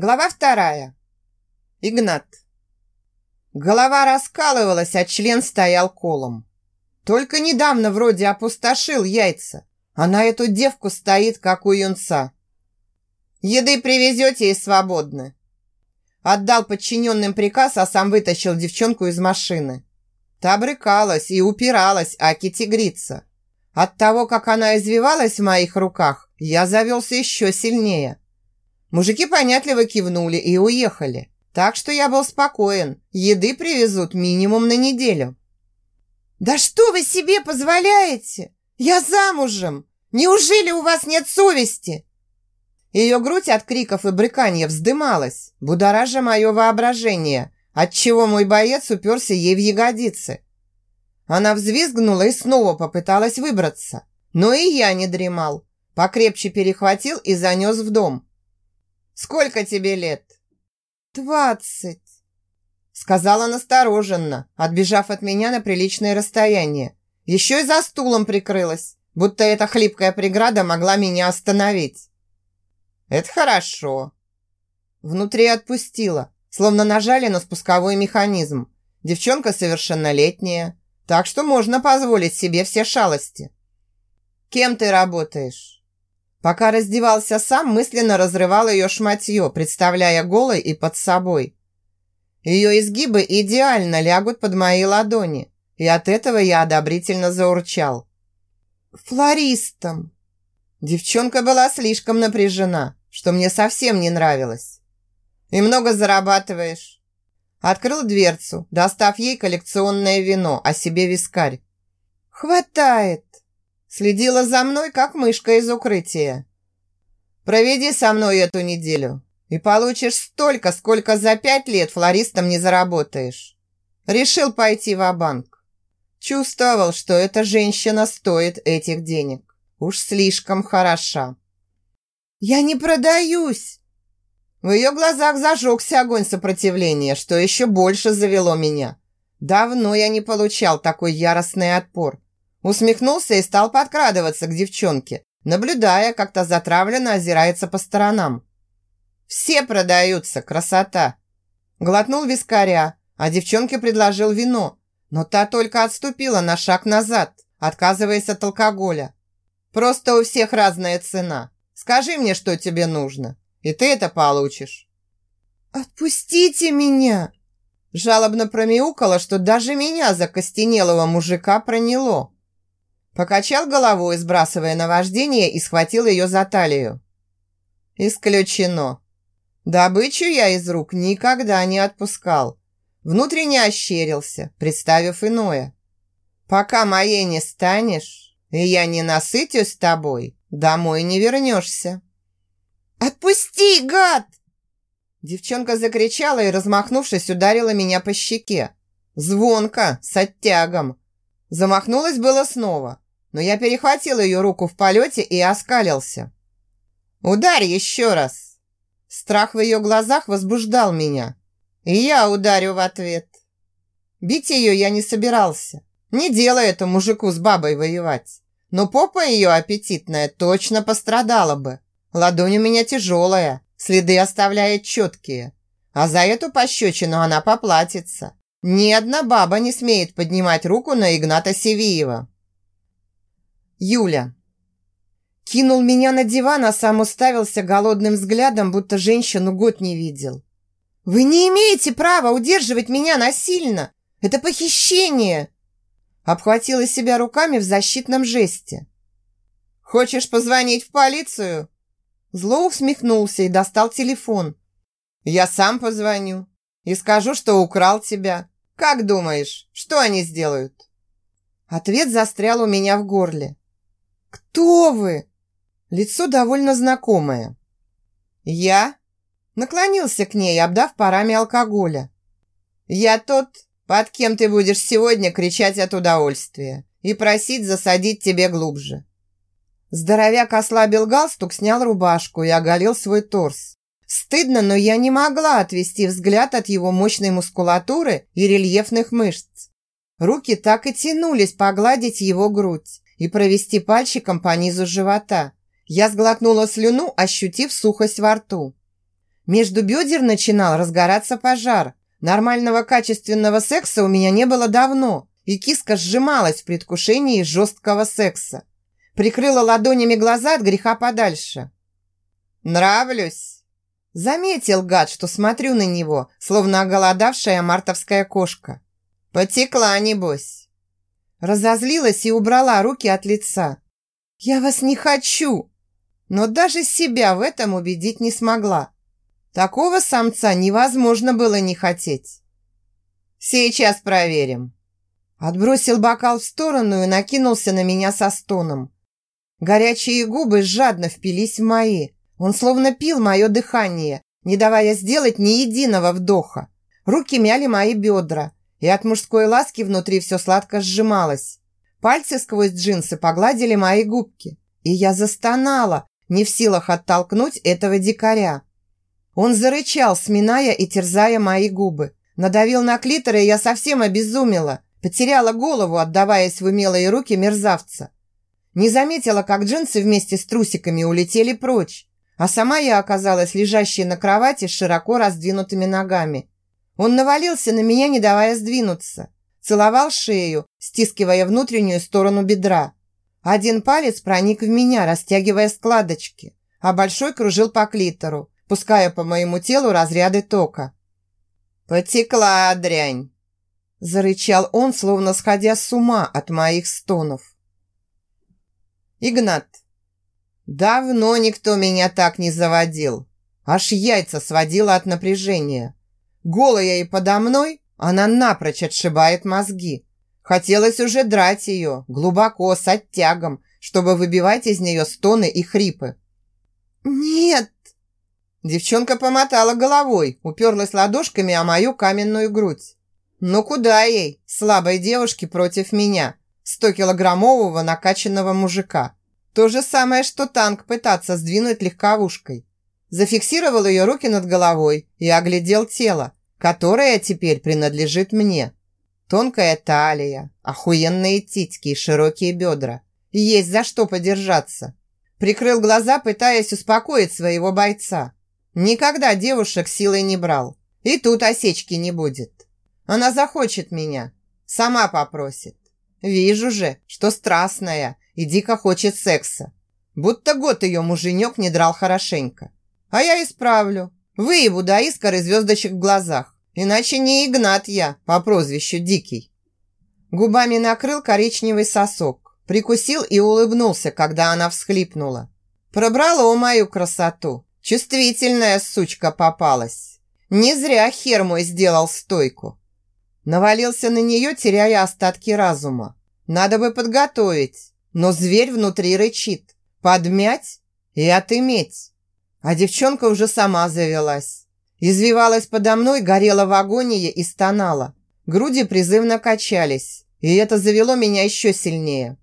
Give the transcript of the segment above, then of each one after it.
Глава вторая. Игнат. Голова раскалывалась, а член стоял колом. Только недавно вроде опустошил яйца, а на эту девку стоит, как у юнца. «Еды привезете и свободны». Отдал подчиненным приказ, а сам вытащил девчонку из машины. Та брыкалась и упиралась, аки тигрица. От того, как она извивалась в моих руках, я завелся еще сильнее – Мужики понятливо кивнули и уехали. Так что я был спокоен. Еды привезут минимум на неделю. «Да что вы себе позволяете? Я замужем! Неужели у вас нет совести?» Ее грудь от криков и брыканья вздымалась, будоража мое воображение, отчего мой боец уперся ей в ягодицы. Она взвизгнула и снова попыталась выбраться. Но и я не дремал. Покрепче перехватил и занес в дом. Сколько тебе лет?» «Двадцать», — сказала настороженно, отбежав от меня на приличное расстояние. Еще и за стулом прикрылась, будто эта хлипкая преграда могла меня остановить. «Это хорошо». Внутри отпустила, словно нажали на спусковой механизм. Девчонка совершеннолетняя, так что можно позволить себе все шалости. «Кем ты работаешь?» Пока раздевался сам, мысленно разрывал ее шматье, представляя голой и под собой. Ее изгибы идеально лягут под мои ладони, и от этого я одобрительно заурчал. «Флористом!» Девчонка была слишком напряжена, что мне совсем не нравилось. «И много зарабатываешь?» Открыл дверцу, достав ей коллекционное вино, а себе вискарь. «Хватает!» Следила за мной, как мышка из укрытия. Проведи со мной эту неделю, и получишь столько, сколько за пять лет флористом не заработаешь. Решил пойти в банк Чувствовал, что эта женщина стоит этих денег. Уж слишком хороша. «Я не продаюсь!» В ее глазах зажегся огонь сопротивления, что еще больше завело меня. Давно я не получал такой яростный отпор. Усмехнулся и стал подкрадываться к девчонке, наблюдая, как та затравленно озирается по сторонам. «Все продаются, красота!» Глотнул вискаря, а девчонке предложил вино, но та только отступила на шаг назад, отказываясь от алкоголя. «Просто у всех разная цена. Скажи мне, что тебе нужно, и ты это получишь». «Отпустите меня!» Жалобно промяукала, что даже меня, закостенелого мужика, проняло. Покачал головой, сбрасывая наваждение, и схватил ее за талию. Исключено. Добычу я из рук никогда не отпускал. Внутренне ощерился, представив иное. Пока моей не станешь, и я не насытюсь тобой, домой не вернешься. «Отпусти, гад!» Девчонка закричала и, размахнувшись, ударила меня по щеке. Звонко, с оттягом. Замахнулась было снова, но я перехватил ее руку в полете и оскалился. «Ударь еще раз!» Страх в ее глазах возбуждал меня. И я ударю в ответ. Бить ее я не собирался. Не дело это мужику с бабой воевать. Но попа ее аппетитная точно пострадала бы. Ладонь у меня тяжелая, следы оставляет четкие. А за эту пощечину она поплатится. Ни одна баба не смеет поднимать руку на Игната Севиева. Юля. Кинул меня на диван, а сам уставился голодным взглядом, будто женщину год не видел. «Вы не имеете права удерживать меня насильно! Это похищение!» Обхватила себя руками в защитном жесте. «Хочешь позвонить в полицию?» Зло усмехнулся и достал телефон. «Я сам позвоню и скажу, что украл тебя. Как думаешь, что они сделают?» Ответ застрял у меня в горле. «Кто вы?» Лицо довольно знакомое. «Я?» Наклонился к ней, обдав парами алкоголя. «Я тот, под кем ты будешь сегодня кричать от удовольствия и просить засадить тебе глубже». Здоровяк ослабил галстук, снял рубашку и оголил свой торс. Стыдно, но я не могла отвести взгляд от его мощной мускулатуры и рельефных мышц. Руки так и тянулись погладить его грудь и провести пальчиком по низу живота. Я сглотнула слюну, ощутив сухость во рту. Между бедер начинал разгораться пожар. Нормального качественного секса у меня не было давно, и киска сжималась в предвкушении жесткого секса. Прикрыла ладонями глаза от греха подальше. «Нравлюсь!» Заметил гад, что смотрю на него, словно оголодавшая мартовская кошка. «Потекла, небось!» Разозлилась и убрала руки от лица. «Я вас не хочу!» Но даже себя в этом убедить не смогла. Такого самца невозможно было не хотеть. «Сейчас проверим». Отбросил бокал в сторону и накинулся на меня со стоном. Горячие губы жадно впились в мои. Он словно пил мое дыхание, не давая сделать ни единого вдоха. Руки мяли мои бедра, и от мужской ласки внутри все сладко сжималось. Пальцы сквозь джинсы погладили мои губки, и я застонала, не в силах оттолкнуть этого дикаря. Он зарычал, сминая и терзая мои губы. Надавил на клитор, и я совсем обезумела, потеряла голову, отдаваясь в умелые руки мерзавца. Не заметила, как джинсы вместе с трусиками улетели прочь, а сама я оказалась лежащей на кровати с широко раздвинутыми ногами. Он навалился на меня, не давая сдвинуться. Целовал шею, стискивая внутреннюю сторону бедра. Один палец проник в меня, растягивая складочки, а большой кружил по клитору, пуская по моему телу разряды тока. «Потекла дрянь!» Зарычал он, словно сходя с ума от моих стонов. Игнат. Давно никто меня так не заводил. Аж яйца сводила от напряжения. Голая и подо мной, она напрочь отшибает мозги. Хотелось уже драть ее, глубоко, с оттягом, чтобы выбивать из нее стоны и хрипы. «Нет!» Девчонка помотала головой, уперлась ладошками о мою каменную грудь. «Ну куда ей, слабой девушке против меня?» 100-килограммового накачанного мужика. То же самое, что танк пытаться сдвинуть легковушкой. Зафиксировал ее руки над головой и оглядел тело, которое теперь принадлежит мне. Тонкая талия, охуенные титьки и широкие бедра. Есть за что подержаться. Прикрыл глаза, пытаясь успокоить своего бойца. Никогда девушек силой не брал. И тут осечки не будет. Она захочет меня. Сама попросит. Вижу же, что страстная и дико хочет секса. Будто год ее муженек не драл хорошенько. А я исправлю. Выебу до искоры звездочек в глазах. Иначе не Игнат я по прозвищу Дикий. Губами накрыл коричневый сосок. Прикусил и улыбнулся, когда она всхлипнула. Пробрала мою красоту. Чувствительная сучка попалась. Не зря хер мой сделал стойку. Навалился на нее, теряя остатки разума. Надо бы подготовить. Но зверь внутри рычит. Подмять и отыметь. А девчонка уже сама завелась. Извивалась подо мной, горела в агонии и стонала. Груди призывно качались, и это завело меня еще сильнее.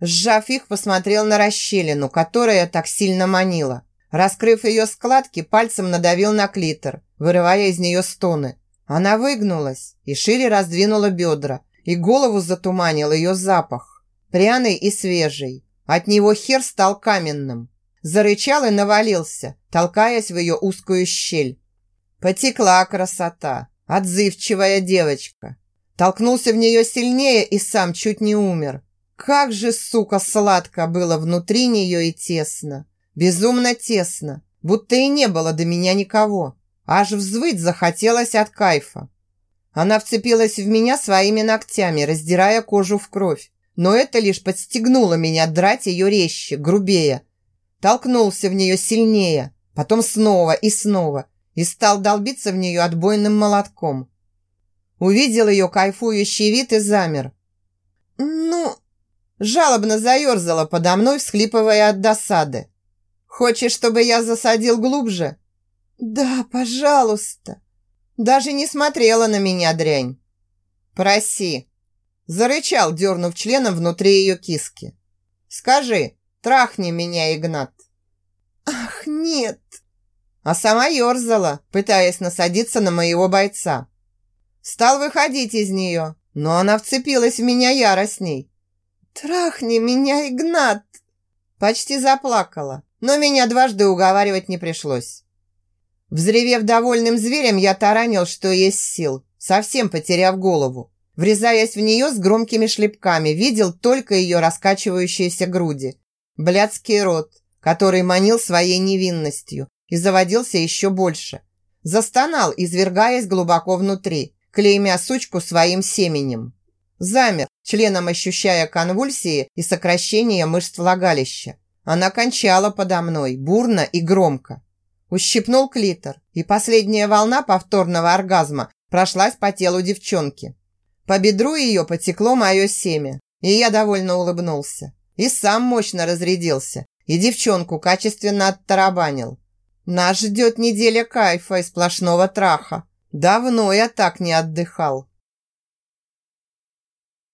Сжав их, посмотрел на расщелину, которая так сильно манила. Раскрыв ее складки, пальцем надавил на клитор, вырывая из нее стоны. Она выгнулась и шире раздвинула бедра, и голову затуманил ее запах. Пряный и свежий. От него хер стал каменным. Зарычал и навалился, толкаясь в ее узкую щель. Потекла красота, отзывчивая девочка. Толкнулся в нее сильнее и сам чуть не умер. Как же, сука, сладко было внутри нее и тесно. Безумно тесно, будто и не было до меня никого. Аж взвыть захотелось от кайфа. Она вцепилась в меня своими ногтями, раздирая кожу в кровь. Но это лишь подстегнуло меня драть ее резче, грубее. Толкнулся в нее сильнее, потом снова и снова, и стал долбиться в нее отбойным молотком. Увидел ее кайфующий вид и замер. «Ну...» Жалобно заерзала подо мной, всхлипывая от досады. «Хочешь, чтобы я засадил глубже?» «Да, пожалуйста!» Даже не смотрела на меня дрянь. «Проси!» Зарычал, дернув членом внутри ее киски. «Скажи, трахни меня, Игнат!» «Ах, нет!» А сама ерзала, пытаясь насадиться на моего бойца. Стал выходить из нее, но она вцепилась в меня яростней. «Трахни меня, Игнат!» Почти заплакала, но меня дважды уговаривать не пришлось. Взревев довольным зверем, я таранил, что есть сил, совсем потеряв голову. Врезаясь в нее с громкими шлепками, видел только ее раскачивающиеся груди. Блядский рот, который манил своей невинностью и заводился еще больше. Застонал, извергаясь глубоко внутри, клеймя сучку своим семенем. Замер, членом ощущая конвульсии и сокращение мышц влагалища. Она кончала подо мной, бурно и громко. Ущипнул клитор, и последняя волна повторного оргазма прошлась по телу девчонки. По бедру ее потекло мое семя, и я довольно улыбнулся. И сам мощно разрядился, и девчонку качественно оттарабанил. Нас ждет неделя кайфа и сплошного траха. Давно я так не отдыхал.